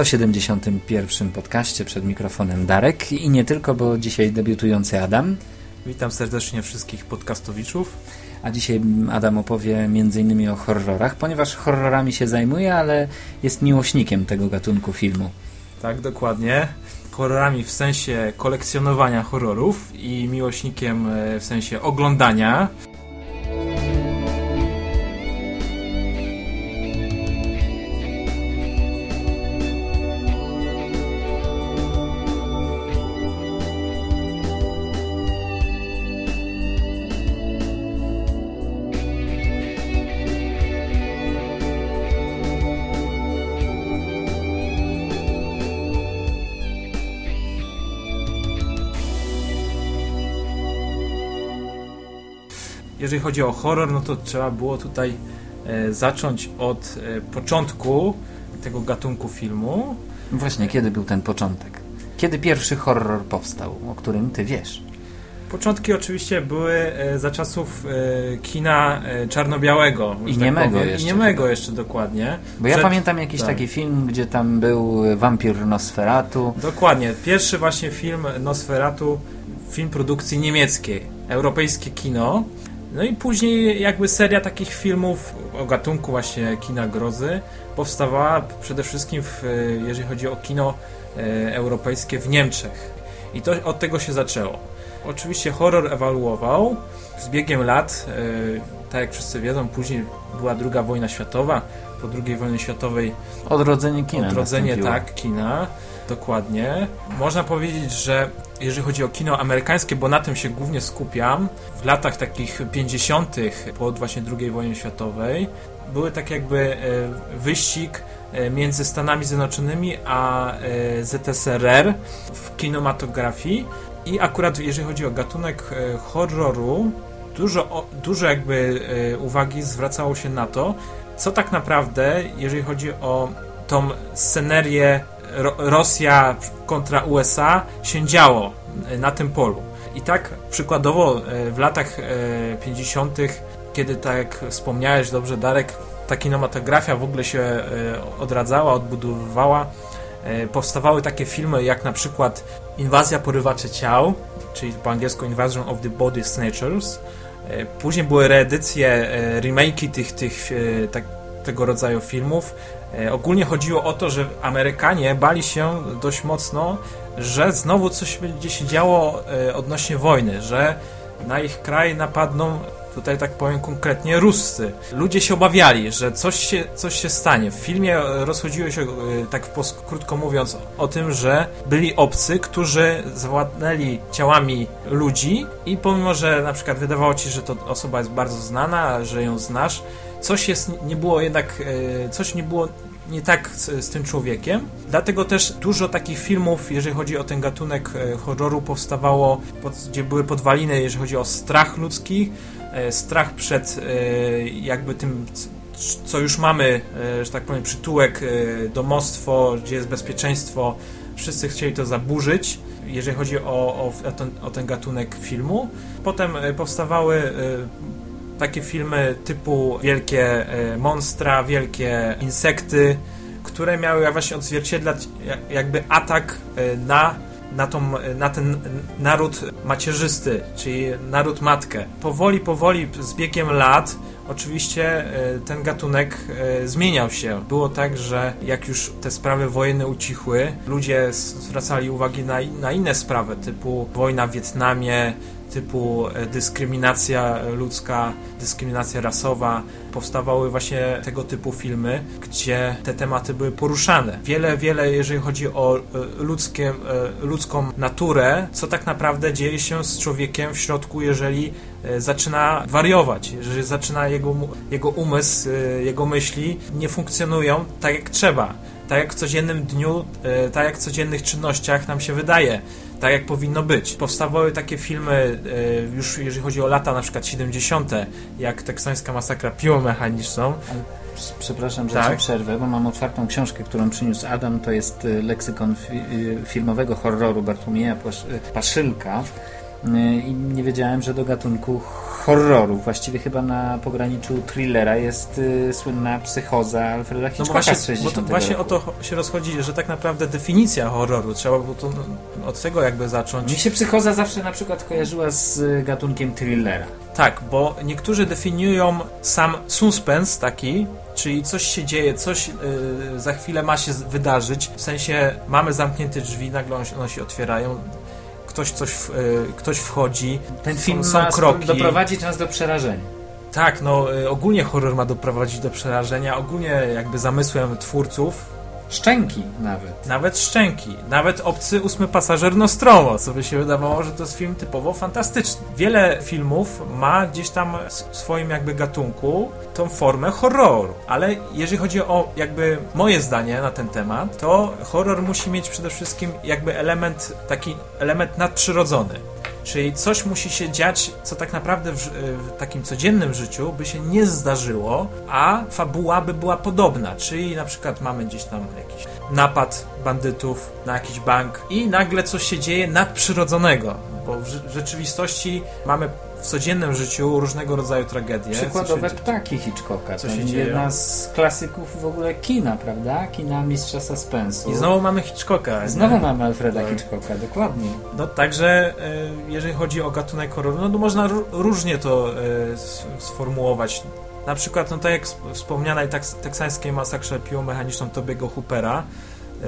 W 171 podcaście przed mikrofonem Darek i nie tylko, bo dzisiaj debiutujący Adam. Witam serdecznie wszystkich podcastowiczów. A dzisiaj Adam opowie m.in. o horrorach, ponieważ horrorami się zajmuje, ale jest miłośnikiem tego gatunku filmu. Tak, dokładnie. Horrorami w sensie kolekcjonowania horrorów i miłośnikiem e, w sensie oglądania. Jeżeli chodzi o horror, no to trzeba było tutaj e, zacząć od e, początku tego gatunku filmu. Właśnie, kiedy był ten początek? Kiedy pierwszy horror powstał, o którym ty wiesz? Początki oczywiście były e, za czasów kina czarno-białego. I tak niemego powiem. jeszcze. I niemego jeszcze dokładnie. Bo ja pamiętam jakiś tak. taki film, gdzie tam był wampir Nosferatu. Dokładnie. Pierwszy właśnie film Nosferatu, film produkcji niemieckiej. Europejskie kino. No i później jakby seria takich filmów o gatunku właśnie kina grozy powstawała przede wszystkim w, jeżeli chodzi o kino e, europejskie w Niemczech. I to od tego się zaczęło. Oczywiście horror ewaluował z biegiem lat, e, tak jak wszyscy wiedzą, później była druga wojna światowa, po II wojnie światowej odrodzenie kina odrodzenie tak kina dokładnie można powiedzieć, że jeżeli chodzi o kino amerykańskie, bo na tym się głównie skupiam, w latach takich 50. po właśnie II wojnie światowej były tak jakby e, wyścig e, między Stanami Zjednoczonymi a e, ZSRR w kinematografii i akurat jeżeli chodzi o gatunek horroru, dużo, dużo jakby uwagi zwracało się na to, co tak naprawdę, jeżeli chodzi o tą scenerię Rosja kontra USA się działo e, na tym polu. I tak przykładowo e, w latach 50., e, kiedy tak jak wspomniałeś dobrze, Darek, ta kinematografia w ogóle się odradzała, odbudowywała, powstawały takie filmy jak na przykład Inwazja porywaczy ciał, czyli po angielsku Invasion of the Body Snatchers. Później były reedycje, remake'i tych, tych tak, tego rodzaju filmów. E, ogólnie chodziło o to, że Amerykanie bali się dość mocno, że znowu coś będzie się działo e, odnośnie wojny, że na ich kraj napadną tutaj tak powiem konkretnie, Ruscy. Ludzie się obawiali, że coś się, coś się stanie. W filmie rozchodziło się, e, tak krótko mówiąc, o tym, że byli obcy, którzy zawładnęli ciałami ludzi i pomimo, że na przykład wydawało ci, że to osoba jest bardzo znana, że ją znasz, coś jest, nie było jednak, e, coś nie było nie tak z, z, tym człowiekiem. Dlatego też dużo takich filmów, jeżeli chodzi o ten gatunek e, horroru, powstawało, pod, gdzie były podwaliny, jeżeli chodzi o strach ludzki, e, strach przed jakby tym, co już mamy, że tak powiem, przytułek, domostwo, gdzie jest bezpieczeństwo. Wszyscy chcieli to zaburzyć, jeżeli chodzi o, o, o, ten, o ten gatunek filmu. Potem powstawały takie filmy typu wielkie e, monstra, wielkie insekty, które miały właśnie odzwierciedlać jakby atak e, na, na, tą, na ten naród macierzysty, czyli naród matkę. Powoli, powoli z biegiem lat oczywiście e, ten gatunek zmieniał się. Było tak, że jak już te sprawy wojenne ucichły, ludzie zwracali uwagi na, na inne sprawy, typu wojna w Wietnamie, typu e, dyskryminacja ludzka, dyskryminacja rasowa. Powstawały właśnie tego typu filmy, gdzie te tematy były poruszane. Wiele, wiele, jeżeli chodzi o e, ludzkie, e, ludzką naturę, co tak naprawdę dzieje się z człowiekiem w środku, jeżeli zaczyna wariować, jeżeli zaczyna jego, jego umysł, jego myśli nie funkcjonują tak jak trzeba tak jak w codziennym dniu, tak jak w codziennych czynnościach nam się wydaje tak jak powinno być. Powstawały takie filmy e, już jeżeli chodzi o lata na przykład 70., jak teksańska masakra piłą mechaniczną. Przepraszam, że tak? przerwę, bo mam otwartą książkę, którą przyniósł Adam. To jest e, leksykon fi e, filmowego horroru Bartłomieja Paszylka. I nie wiedziałem, że do gatunku horroru, właściwie chyba na pograniczu thrillera jest y, słynna psychoza Alfreda no Hitchcocka no właśnie, z 60 bo to właśnie roku. o to się rozchodzi, że tak naprawdę definicja horroru, trzeba było to, od tego jakby zacząć. Mi się psychoza zawsze na przykład kojarzyła z gatunkiem thrillera. Tak, bo niektórzy definiują sam suspense taki, czyli coś się dzieje, coś yy, za chwilę ma się wydarzyć, w sensie mamy zamknięte drzwi, nagle one się otwierają, ktoś coś, yy, ktoś wchodzi, ten film są, są kroki. doprowadzić nas do przerażenia. Tak, no y, ogólnie horror ma doprowadzić do przerażenia, ogólnie jakby zamysłem twórców Szczęki nawet. Nawet szczęki. Nawet obcy ósmy pasażer Nostromo, co by się wydawało, że to jest film typowo fantastyczny. Wiele filmów ma gdzieś tam w swoim jakby gatunku tą formę horroru. Ale jeżeli chodzi o jakby moje zdanie na ten temat, to horror musi mieć przede wszystkim jakby element, taki element nadprzyrodzony. Czyli coś musi się dziać, co tak naprawdę w, w, takim codziennym życiu by się nie zdarzyło, a fabuła by była podobna. Czyli na przykład mamy gdzieś tam jakiś napad bandytów na jakiś bank i nagle coś się dzieje nadprzyrodzonego, bo w rzeczywistości mamy w codziennym życiu różnego rodzaju tragedie. Przykładowe ptaki Hitchcocka. Co się dzieje? Jedna z klasyków w ogóle kina, prawda? Kina mistrza suspensu. I znowu mamy Hitchcocka. Znowu nie? mamy Alfreda tak. Hitchcocka, dokładnie. No także e, jeżeli chodzi o gatunek horroru, no to można różnie to e, sformułować. Na przykład, no tak jak wspomnianej teksańskiej masakrze piłomechaniczną Tobiego Hoopera,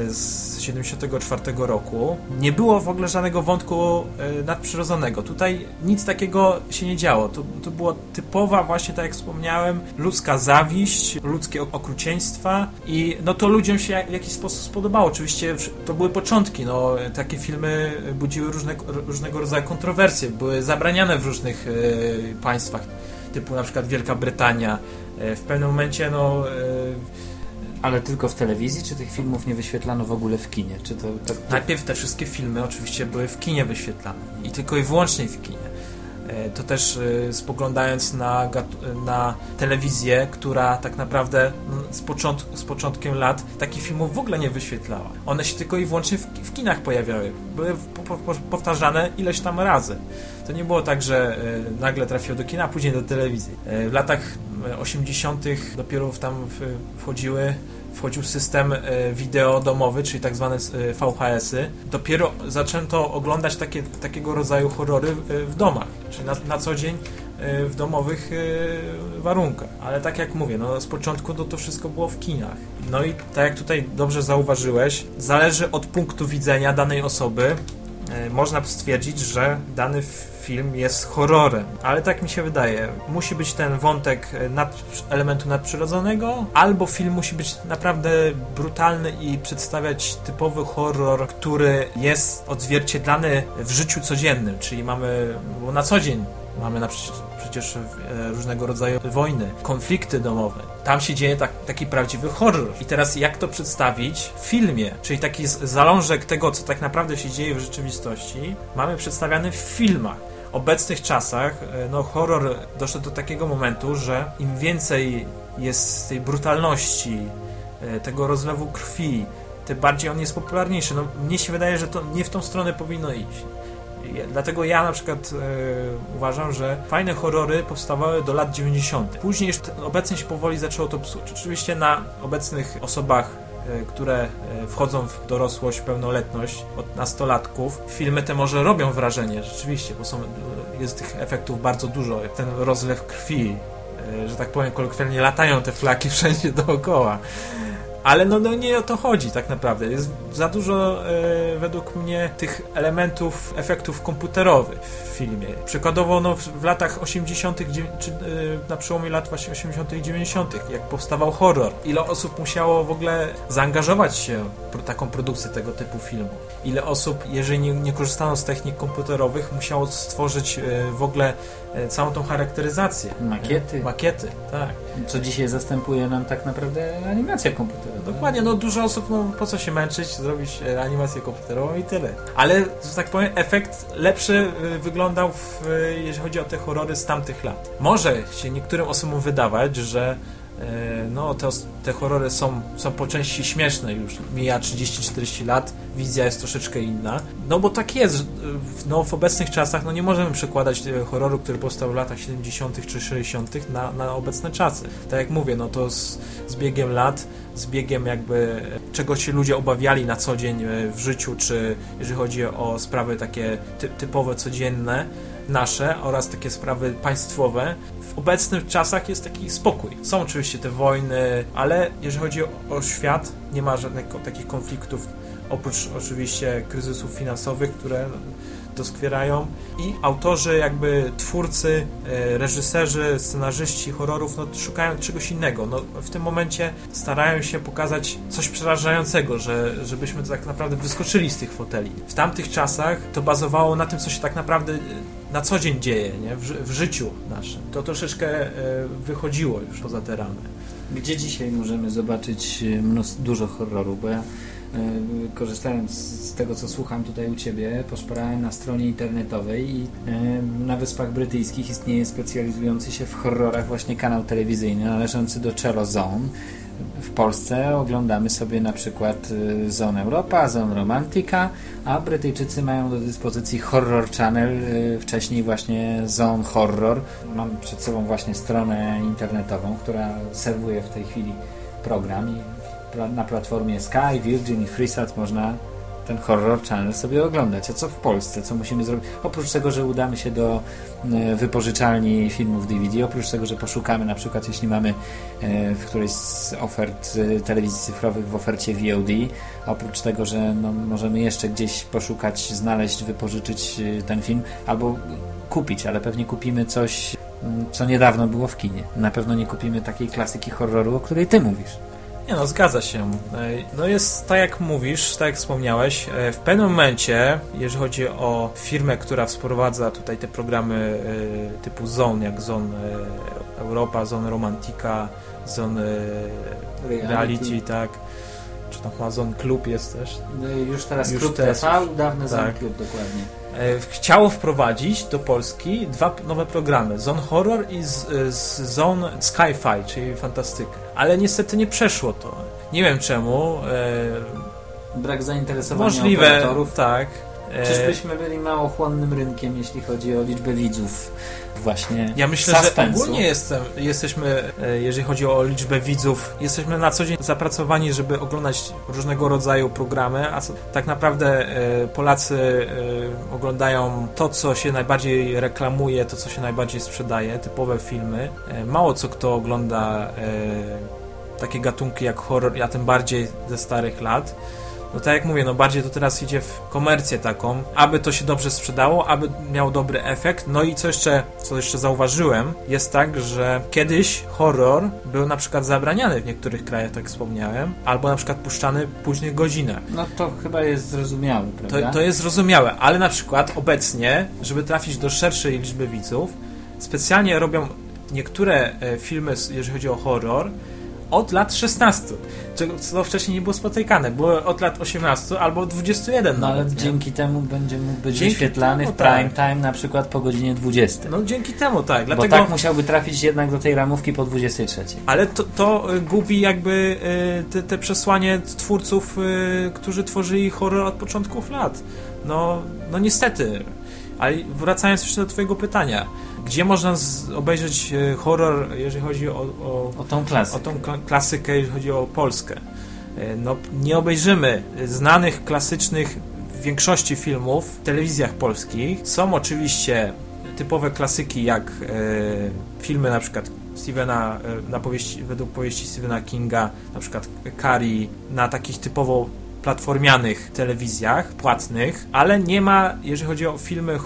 z 74 roku. Nie było w ogóle żadnego wątku e, nadprzyrodzonego. Tutaj nic takiego się nie działo. To, to była typowa właśnie, tak jak wspomniałem, ludzka zawiść, ludzkie okrucieństwa i no to ludziom się w jakiś sposób spodobało. Oczywiście to były początki. No, takie filmy budziły różne, różnego rodzaju kontrowersje. Były zabraniane w różnych e, państwach, typu na przykład Wielka Brytania. E, w pewnym momencie no ale tylko w telewizji, czy tych filmów nie wyświetlano w ogóle w kinie? Czy to, to, to... Najpierw te wszystkie filmy oczywiście były w kinie wyświetlane i tylko i wyłącznie w kinie. E, to też e, spoglądając na, na telewizję, która tak naprawdę z, począt z początkiem lat takich filmów w ogóle nie wyświetlała. One się tylko i wyłącznie w, w kinach pojawiały. Były po, po, powtarzane ileś tam razy. To nie było tak, że e, nagle trafiło do kina, a później do telewizji. W latach 80. dopiero tam wchodziły wchodził system e, wideo domowy, czyli tak zwane e, VHS-y. Dopiero zaczęto oglądać takie, takiego rodzaju horrory w domach, czyli na, na co dzień e, w domowych warunkach. Ale tak jak mówię, no z początku to, to wszystko było w kinach. No i tak jak tutaj dobrze zauważyłeś, zależy od punktu widzenia danej osoby. Można stwierdzić, że dany film jest horrorem, ale tak mi się wydaje. Musi być ten wątek e, nad, elementu nadprzyrodzonego, albo film musi być naprawdę brutalny i przedstawiać typowy horror, który jest odzwierciedlany w życiu codziennym, czyli mamy, na co dzień Mamy na przecież e, różnego rodzaju wojny, konflikty domowe. Tam się dzieje tak, taki prawdziwy horror. I teraz jak to przedstawić w filmie? Czyli taki zalążek tego, co tak naprawdę się dzieje w rzeczywistości, mamy przedstawiany w filmach obecnych czasach e, no, horror doszedł do takiego momentu, że im więcej jest tej brutalności, e, tego rozlewu krwi, tym bardziej on jest popularniejszy. No, mnie się wydaje, że to nie w tą stronę powinno iść. Dlatego ja na przykład e, uważam, że fajne horrory powstawały do lat 90. Później już obecnie się powoli zaczęło to psuć. Oczywiście na obecnych osobach które e, wchodzą w dorosłość, pełnoletność od nastolatków, filmy te może robią wrażenie, rzeczywiście, bo są, jest tych efektów bardzo dużo. Ten rozlew krwi, e, że tak powiem kolokwialnie, latają te flaki wszędzie dookoła. Ale no, no nie o to chodzi tak naprawdę. Jest za dużo e, według mnie tych elementów, efektów komputerowych w filmie. Przykładowo no, w, w latach 80., czy e, na przełomie lat właśnie 80. i 90., jak powstawał horror, ile osób musiało w ogóle zaangażować się w taką produkcję tego typu filmów. Ile osób, jeżeli nie, nie korzystano z technik komputerowych, musiało stworzyć e, w ogóle całą tą charakteryzację. Makiety. Makiety, tak. Co dzisiaj zastępuje nam tak naprawdę animacja komputerowa. Dokładnie, no dużo osób, no po co się męczyć, zrobić e, animację komputerową i tyle. Ale, że tak powiem, efekt lepszy e, wyglądał, w, e, jeżeli chodzi o te horrory z tamtych lat. Może się niektórym osobom wydawać, że no, te, te horrory są, są po części śmieszne już. Mija 30-40 lat, wizja jest troszeczkę inna. No bo tak jest. No, w obecnych czasach no nie możemy przekładać e, horroru, który powstał w latach 70. czy 60. Na, na obecne czasy. Tak jak mówię, no to z, z biegiem lat, z biegiem jakby czego się ludzie obawiali na co dzień e, w życiu, czy jeżeli chodzi o sprawy takie ty, typowe, codzienne, nasze oraz takie sprawy państwowe. W obecnych czasach jest taki spokój. Są oczywiście te wojny, ale jeżeli chodzi o, o świat, nie ma żadnych takich konfliktów oprócz oczywiście kryzysów finansowych, które doskwierają i autorzy, jakby twórcy, e, reżyserzy, scenarzyści horrorów no, szukają czegoś innego. No, w tym momencie starają się pokazać coś przerażającego, że, żebyśmy tak naprawdę wyskoczyli z tych foteli. W tamtych czasach to bazowało na tym, co się tak naprawdę e, na co dzień dzieje, nie? W, w życiu naszym. To troszeczkę e, wychodziło już poza te ramy. Gdzie dzisiaj możemy zobaczyć mnóstwo, dużo horroru? Bo ja korzystając z tego, co słucham tutaj u Ciebie, poszperałem na stronie internetowej i e, na Wyspach Brytyjskich istnieje specjalizujący się w horrorach właśnie kanał telewizyjny należący do Cello Zone. W Polsce oglądamy sobie na przykład e, Zone Europa, Zone Romantica, a Brytyjczycy mają do dyspozycji Horror Channel, wcześniej właśnie Zone Horror. Mam przed sobą właśnie stronę internetową, która serwuje w tej chwili program na platformie Sky, Virgin i Freesat można ten horror channel sobie oglądać. A co w Polsce? Co musimy zrobić? Oprócz tego, że udamy się do e, wypożyczalni filmów DVD, oprócz tego, że poszukamy na przykład, jeśli mamy e, w którejś z ofert e, telewizji cyfrowych w ofercie VOD, oprócz tego, że no, możemy jeszcze gdzieś poszukać, znaleźć, wypożyczyć ten film albo kupić, ale pewnie kupimy coś, co niedawno było w kinie. Na pewno nie kupimy takiej klasyki horroru, o której ty mówisz. Nie no, zgadza się. No jest tak jak mówisz, tak jak wspomniałeś, e, w pewnym momencie, jeżeli chodzi o firmę, która wprowadza tutaj te programy e, typu Zone, jak Zone Europa, Zone Romantika, Zone Reality, Reality tak, czy tam chyba Zone Club jest też. No już teraz już Klub teraz, TV, dawny tak. Zone Club, dokładnie. E, chciało wprowadzić do Polski dwa nowe programy, Zone Horror i z, z Zone Sci-Fi, czyli fantastyka. Ale niestety nie przeszło to. Nie wiem czemu. E, Brak zainteresowania Możliwe, operatorów. tak. E, Czyżbyśmy byli mało chłonnym rynkiem, jeśli chodzi o liczbę widzów właśnie Ja myślę, suspensu. że ogólnie jestem, jesteśmy, e, jeżeli chodzi o liczbę widzów, jesteśmy na co dzień zapracowani, żeby oglądać różnego rodzaju programy, a tak naprawdę e, Polacy oglądają to, co się najbardziej reklamuje, to, co się najbardziej sprzedaje, typowe filmy. Mało co kto ogląda takie gatunki jak horror, a tym bardziej ze starych lat no tak jak mówię, no bardziej to teraz idzie w komercję taką, aby to się dobrze sprzedało, aby miał dobry efekt. No i co jeszcze, co jeszcze zauważyłem, jest tak, że kiedyś horror był na przykład zabraniany w niektórych krajach, tak wspomniałem, albo na przykład puszczany w późnych godzinach. No to chyba jest zrozumiałe, prawda? To, to jest zrozumiałe, ale na przykład obecnie, żeby trafić do szerszej liczby widzów, specjalnie robią niektóre e, filmy, jeżeli chodzi o horror, od lat 16, czego, co wcześniej nie było spotykane. Było od lat 18 albo 21 No ale dzięki temu będzie mógł być dzięki wyświetlany temu, w prime tak. time na przykład po godzinie 20. No dzięki temu, tak. Dlatego... Bo tak musiałby trafić jednak do tej ramówki po 23. Ale to, to y, gubi jakby y, te, te przesłanie twórców, y, którzy tworzyli horror od początków lat. No, no niestety. Ale wracając jeszcze do twojego pytania gdzie można obejrzeć e, horror, jeżeli chodzi o, o, o tą klasykę. O tą klasykę, jeżeli chodzi o Polskę. E, no, nie obejrzymy znanych, klasycznych w większości filmów w telewizjach polskich. Są oczywiście typowe klasyki, jak e, filmy na przykład Stephena, e, na powieści, według powieści Stephena Kinga, na przykład Carrie, na takich typowo platformianych telewizjach płatnych, ale nie ma, jeżeli chodzi o filmy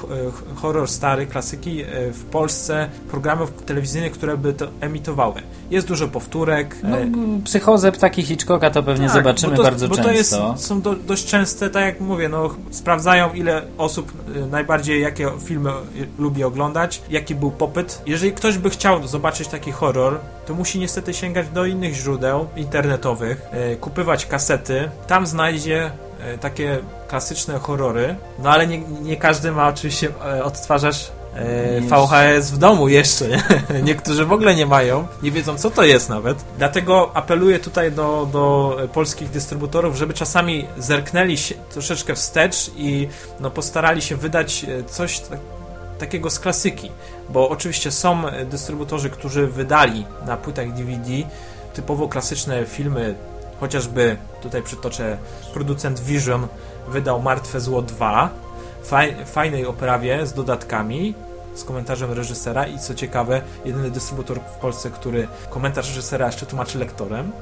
horror stary, klasyki, e, w Polsce programów telewizyjnych, które by to emitowały. Jest dużo powtórek. No, e, psychozę ptaki Hitchcocka to pewnie tak, zobaczymy to, bardzo bo często. To jest, są do, dość częste, tak jak mówię, no, sprawdzają ile osób e, najbardziej jakie filmy lubi oglądać, jaki był popyt. Jeżeli ktoś by chciał zobaczyć taki horror, to musi niestety sięgać do innych źródeł internetowych, kupywać kasety, tam znajdzie znajdzie e, takie klasyczne horrory, no ale nie, nie każdy ma oczywiście e, odtwarzacz e, VHS w domu jeszcze. Nie? Niektórzy w ogóle nie mają, nie wiedzą co to jest nawet. Dlatego apeluję tutaj do, do polskich dystrybutorów, żeby czasami zerknęli się troszeczkę wstecz i no, postarali się wydać coś takiego z klasyki. Bo oczywiście są dystrybutorzy, którzy wydali na płytach DVD typowo klasyczne filmy, chociażby tutaj przytoczę producent Vision wydał Martwe Zło 2 w fajnej oprawie z dodatkami, z komentarzem reżysera i co ciekawe, jedyny dystrybutor w Polsce, który komentarz reżysera jeszcze tłumaczy lektorem.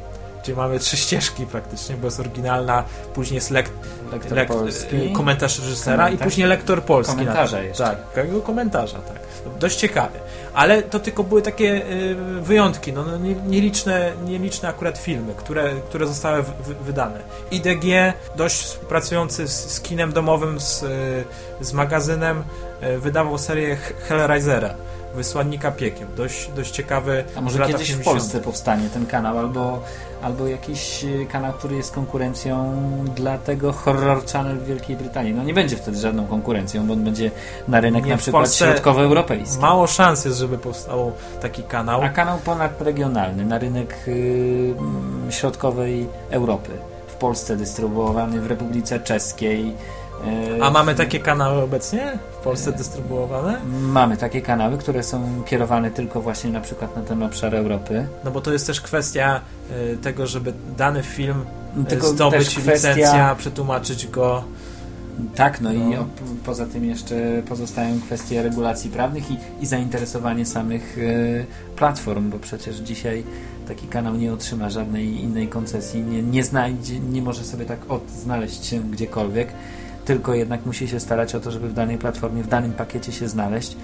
Czyli mamy trzy ścieżki praktycznie, bo jest oryginalna, później jest lek lektor lek polski, komentarz reżysera komentarz, i później lektor polski. Komentarza jeszcze. Tak, takiego komentarza, tak. Dość ciekawy. Ale to tylko były takie y, wyjątki, no, no nieliczne, nieliczne akurat filmy, które, które zostały w, w, wydane. IDG, dość współpracujący z, z kinem domowym, z, y, z magazynem, y, wydawał serię Hellraisera Wysłannika Piekieł. Dość, dość ciekawy. A może kiedyś w Polsce powstanie ten kanał, albo, albo jakiś e, kanał, który jest konkurencją dla tego Horror Channel w Wielkiej Brytanii. No nie będzie wtedy żadną konkurencją, bo on będzie na rynek nie, na przykład środkowoeuropejski. Mało szans jest, żeby powstał taki kanał. A kanał ponadregionalny na rynek yy, środkowej Europy. W Polsce dystrybuowany, w Republice Czeskiej, a mamy takie kanały obecnie w Polsce dystrybuowane? Mamy takie kanały, które są kierowane tylko właśnie na przykład na ten obszar Europy. No bo to jest też kwestia y, tego, żeby dany film y, tylko zdobyć kwestia... licencja, przetłumaczyć go. Tak, no, no. i o, poza tym jeszcze pozostają kwestie regulacji prawnych i, i zainteresowanie samych y, platform, bo przecież dzisiaj taki kanał nie otrzyma żadnej innej koncesji, nie, nie znajdzie, nie może sobie tak odnaleźć się gdziekolwiek tylko jednak musi się starać o to, żeby w danej platformie, w danym pakiecie się znaleźć.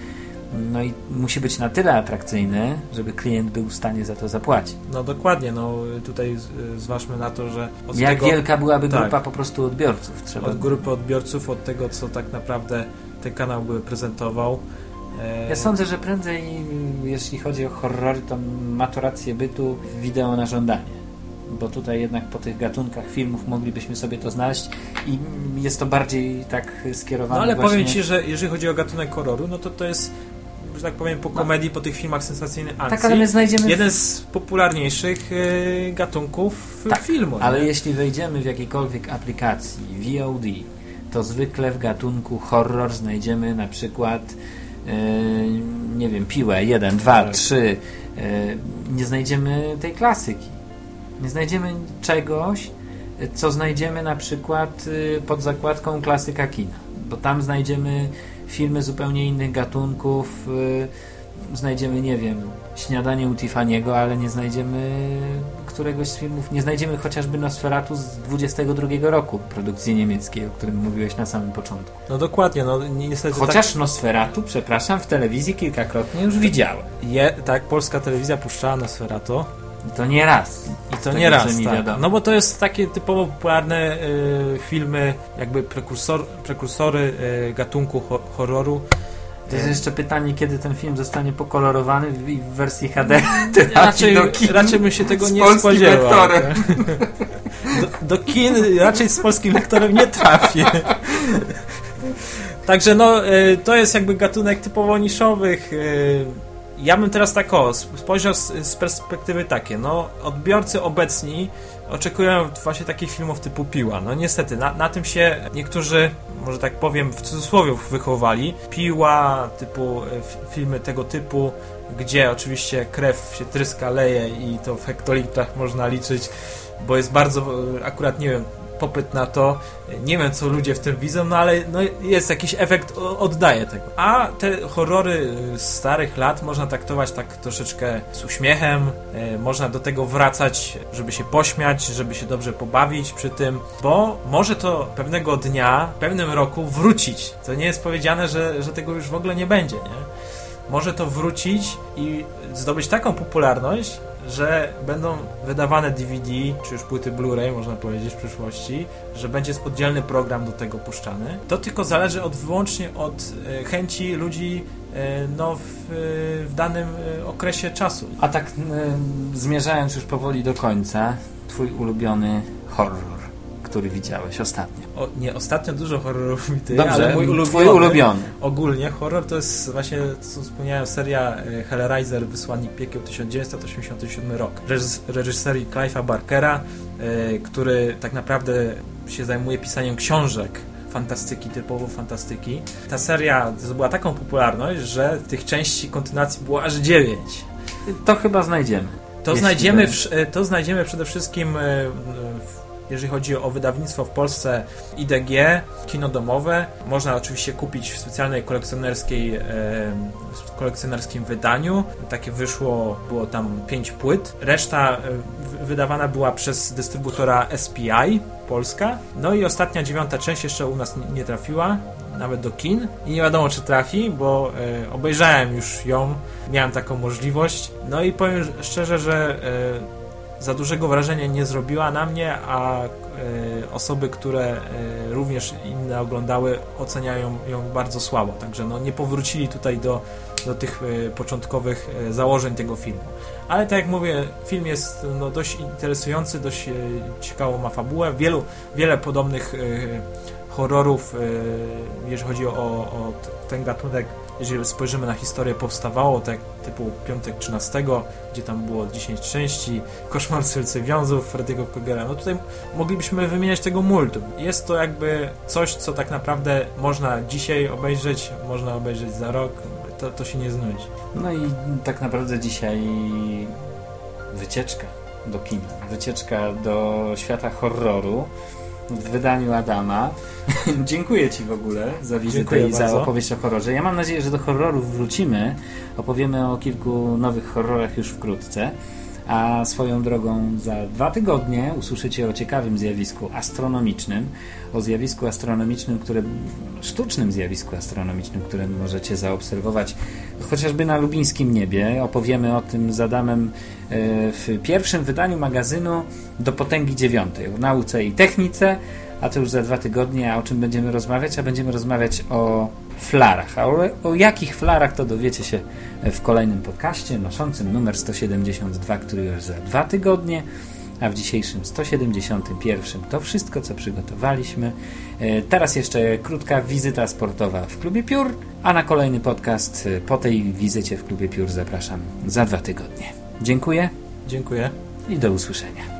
No i musi być na tyle atrakcyjny, żeby klient był w stanie za to zapłacić. No dokładnie, no tutaj zważmy na to, że Jak tego, wielka byłaby tak, grupa po prostu odbiorców. Trzeba... Od grupy odbiorców, od tego, co tak naprawdę ten kanał by prezentował. E, ja sądzę, że prędzej, jeśli chodzi o horrory, to ma to rację bytu wideo na żądanie bo tutaj jednak po tych gatunkach filmów moglibyśmy sobie to znaleźć i jest to bardziej tak skierowane No ale właśnie... powiem Ci, że jeżeli chodzi o gatunek horroru, no to to jest że tak powiem, po no. komedii, no. po tych filmach sensacyjnych akcji. Tak, ale my znajdziemy... Jeden z popularniejszych y, gatunków tak, filmu. ale nie? jeśli wejdziemy w jakiejkolwiek aplikacji VOD, to zwykle w gatunku horror znajdziemy na przykład y, nie wiem, piłę 1, 2, 3 nie znajdziemy tej klasyki nie znajdziemy czegoś, co znajdziemy na przykład y, pod zakładką klasyka kina, bo tam znajdziemy filmy zupełnie innych gatunków, y, znajdziemy, nie wiem, Śniadanie u Tiffany'ego, ale nie znajdziemy któregoś z filmów, nie znajdziemy chociażby Nosferatu z 22 roku produkcji niemieckiej, o którym mówiłeś na samym początku. No dokładnie, no niestety Chociaż tak... Nosferatu, przepraszam, w telewizji kilkakrotnie już widziałem. Je, tak, polska telewizja puszczała Nosferatu. I to nie raz. I to nie raz, tak. No bo to jest takie typowo popularne y, filmy, jakby prekursor, prekursory y, gatunku ho horroru. To jest jeszcze pytanie, kiedy ten film zostanie pokolorowany w, w wersji HD. Raczej, raczej bym się tego nie spodziewał. Do, do kin raczej z polskim lektorem nie trafię. Także no, y, to jest jakby gatunek typowo niszowych y, ja bym teraz tak o, spojrzał z, z, perspektywy takie, no odbiorcy obecni oczekują właśnie takich filmów typu Piła. No niestety, na, na tym się niektórzy, może tak powiem, w cudzysłowie wychowali. Piła, typu e, filmy tego typu, gdzie oczywiście krew się tryska, leje i to w hektolitrach można liczyć, bo jest bardzo, e, akurat nie wiem, popyt na to. Nie wiem, co ludzie w tym widzą, no ale no, jest jakiś efekt, oddaje tego. A te horrory z starych lat można traktować tak troszeczkę z uśmiechem, e, można do tego wracać, żeby się pośmiać, żeby się dobrze pobawić przy tym, bo może to pewnego dnia, w pewnym roku wrócić. To nie jest powiedziane, że, że tego już w ogóle nie będzie, nie? Może to wrócić i zdobyć taką popularność, że będą wydawane DVD, czy już płyty Blu-ray, można powiedzieć, w przyszłości, że będzie oddzielny program do tego puszczany. To tylko zależy od, wyłącznie od e, chęci ludzi e, no, w, w danym e, okresie czasu. A tak zmierzając już powoli do końca, twój ulubiony horror który widziałeś ostatnio? O, nie, ostatnio dużo horrorów mi ty, Dobrze, ale mój ulubiony, twój ulubiony. Ogólnie horror to jest właśnie, co wspomniałem, seria e, Hellraiser, Wysłannik Piekieł 1987 rok. Reżys reżyserii Clive'a Barkera, e, który tak naprawdę się zajmuje pisaniem książek fantastyki, typowo fantastyki. Ta seria zdobyła taką popularność, że tych części kontynuacji było aż 9. To chyba znajdziemy. To znajdziemy, w, e, to znajdziemy przede wszystkim, w, jeżeli chodzi o wydawnictwo w Polsce IDG, kino domowe. Można oczywiście kupić w specjalnej kolekcjonerskiej, e, kolekcjonerskim wydaniu. Takie wyszło, było tam 5 płyt. Reszta e, wydawana była przez dystrybutora SPI Polska. No i ostatnia dziewiąta część jeszcze u nas nie- nie trafiła nawet do kin i nie wiadomo czy trafi, bo e, obejrzałem już ją, miałem taką możliwość. No i powiem szczerze, że e, za dużego wrażenia nie zrobiła na mnie, a e, osoby, które e, również inne oglądały, oceniają ją bardzo słabo. Także no, nie powrócili tutaj do, do tych e, początkowych założeń tego filmu. Ale tak jak mówię, film jest no, dość interesujący, dość ciekawą ma fabułę. Wielu, wiele podobnych horrorów, jeżeli chodzi o, o ten gatunek, jeżeli spojrzymy na historię, powstawało tak typu Piątek 13, gdzie tam było 10 części, Koszmar Wiązów, Freddy'ego Krugera. No tutaj moglibyśmy wymieniać tego multum. Jest to jakby coś, co tak naprawdę można dzisiaj obejrzeć, można obejrzeć za rok, to, to się nie znudzi. No i tak naprawdę dzisiaj wycieczka do kina, wycieczka do świata horroru w wydaniu Adama. Dziękuję Ci w ogóle za wizytę Dziękuję i za bardzo. opowieść o horrorze. Ja mam nadzieję, że do horrorów wrócimy. Opowiemy o kilku nowych horrorach już wkrótce. A swoją drogą za dwa tygodnie usłyszycie o ciekawym zjawisku astronomicznym, o zjawisku astronomicznym, które, sztucznym zjawisku astronomicznym, które możecie zaobserwować chociażby na lubińskim niebie. Opowiemy o tym z Adamem e, w pierwszym wydaniu magazynu do potęgi dziewiątej, o nauce i technice, a to już za dwa tygodnie. A o czym będziemy rozmawiać? A będziemy rozmawiać o flarach. A o, o jakich flarach to dowiecie się w kolejnym podcaście noszącym numer 172, który już za dwa tygodnie. A w dzisiejszym 171 to wszystko, co przygotowaliśmy. E, Teraz jeszcze krótka wizyta sportowa w Klubie Piór, a na kolejny podcast e, po tej wizycie w Klubie Piór zapraszam za dwa tygodnie. Dziękuję Dziękuję. i do usłyszenia.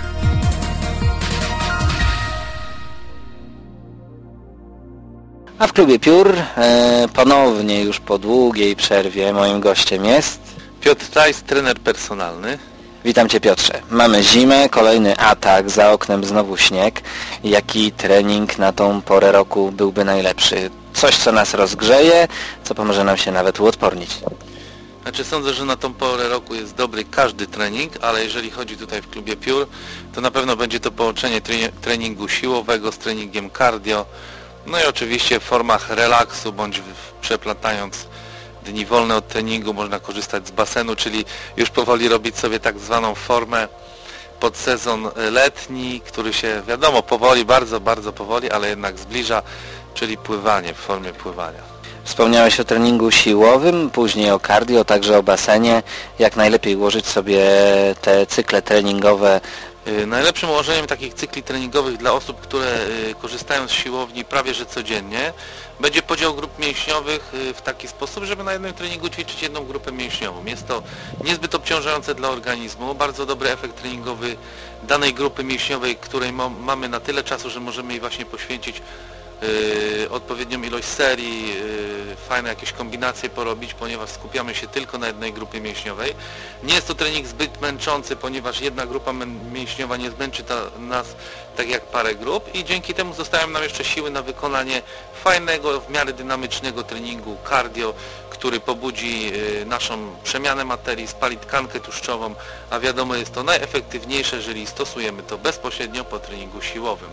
A w klubie Piór e, ponownie już po długiej przerwie moim gościem jest. Piotr Tajs, trener personalny. Witam Cię Piotrze. Mamy zimę, kolejny atak, za oknem znowu śnieg. Jaki trening na tą porę roku byłby najlepszy? Coś, co nas rozgrzeje, co pomoże nam się nawet uodpornić. Znaczy sądzę, że na tą porę roku jest dobry każdy trening, ale jeżeli chodzi tutaj w klubie Piór, to na pewno będzie to połączenie tre- treningu siłowego z treningiem cardio, no i oczywiście w formach relaksu bądź przeplatając dni wolne od treningu można korzystać z basenu, czyli już powoli robić sobie tak zwaną formę pod sezon letni, który się wiadomo powoli, bardzo, bardzo powoli, ale jednak zbliża, czyli pływanie w formie pływania. Wspomniałeś o treningu siłowym, później o cardio, także o basenie. Jak najlepiej ułożyć sobie te cykle treningowe Najlepszym ułożeniem takich cykli treningowych dla osób, które y, korzystają z siłowni prawie że codziennie, będzie podział grup mięśniowych y, w taki sposób, żeby na jednym treningu ćwiczyć jedną grupę mięśniową. Jest to niezbyt obciążające dla organizmu, bardzo dobry efekt treningowy danej grupy mięśniowej, której ma- mamy na tyle czasu, że możemy jej właśnie poświęcić y, odpowiednią ilość serii, y, fajne jakieś kombinacje porobić, ponieważ skupiamy się tylko na jednej grupie mięśniowej. Nie jest to trening zbyt męczący, ponieważ jedna grupa mięśniowa nie zmęczy ta, nas tak jak parę grup i dzięki temu zostają nam jeszcze siły na wykonanie fajnego, w miarę dynamicznego treningu cardio, który pobudzi y, naszą przemianę materii, spali tkankę tłuszczową, a wiadomo jest to najefektywniejsze, jeżeli stosujemy to bezpośrednio po treningu siłowym.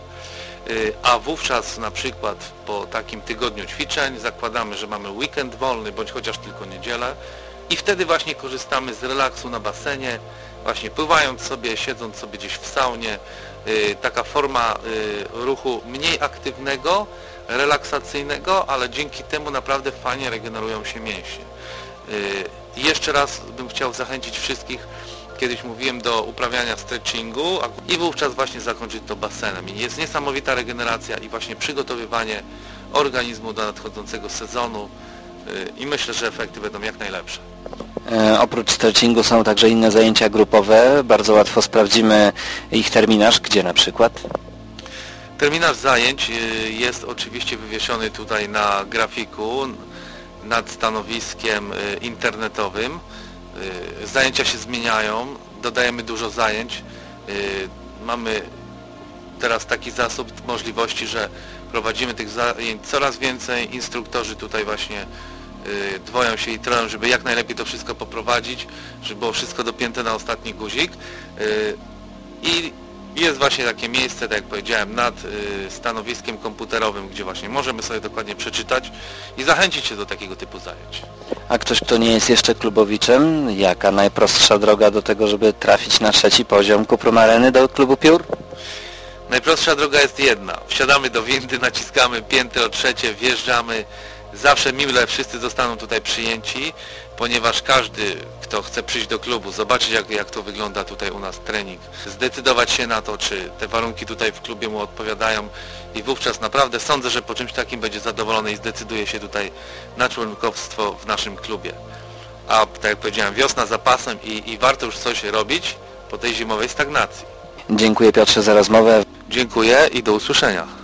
Y, A wówczas na przykład po takim tygodniu ćwiczeń zakładamy, że mamy weekend wolny, bądź chociaż tylko niedzielę i wtedy właśnie korzystamy z relaksu na basenie, właśnie pływając sobie, siedząc sobie gdzieś w saunie, y, taka forma y, ruchu mniej aktywnego, relaksacyjnego, ale dzięki temu naprawdę fajnie regenerują się mięśnie. Jeszcze raz bym chciał zachęcić wszystkich, kiedyś mówiłem do uprawiania stretchingu i wówczas właśnie zakończyć to basenem. I jest niesamowita regeneracja i właśnie przygotowywanie organizmu do nadchodzącego sezonu y, i myślę, że efekty będą jak najlepsze. E, oprócz stretchingu są także inne zajęcia grupowe. Bardzo łatwo sprawdzimy ich terminarz. Gdzie na przykład? Terminarz zajęć y, jest oczywiście wywieszony tutaj na grafiku nad stanowiskiem y, internetowym. Y, Zajęcia się zmieniają, dodajemy dużo zajęć. Y, Mamy teraz taki zasób możliwości, że prowadzimy tych zajęć coraz więcej. Instruktorzy tutaj właśnie y, dwoją się i trenują, żeby jak najlepiej to wszystko poprowadzić, żeby było wszystko dopięte na ostatni guzik. I jest właśnie takie miejsce, tak jak powiedziałem, nad y, stanowiskiem komputerowym, gdzie właśnie możemy sobie dokładnie przeczytać i zachęcić się do takiego typu zajęć. A ktoś, kto nie jest jeszcze klubowiczem, jaka najprostsza droga do tego, żeby trafić na trzeci poziom Kuprum Areny do klubu piór? Najprostsza droga jest jedna. Wsiadamy do windy, naciskamy piętro trzecie, wjeżdżamy. Zawsze mile wszyscy zostaną tutaj przyjęci, ponieważ każdy, kto chce przyjść do klubu, zobaczyć jak, jak to wygląda tutaj u nas trening, zdecydować się na to, czy te warunki tutaj w klubie mu odpowiadają i wówczas naprawdę sądzę, że po czymś takim będzie zadowolony i zdecyduje się tutaj na członkowstwo w naszym klubie. A tak jak powiedziałem, wiosna za pasem i, i warto już coś robić po tej zimowej stagnacji. Dziękuję Piotrze za rozmowę. Dziękuję i do usłyszenia.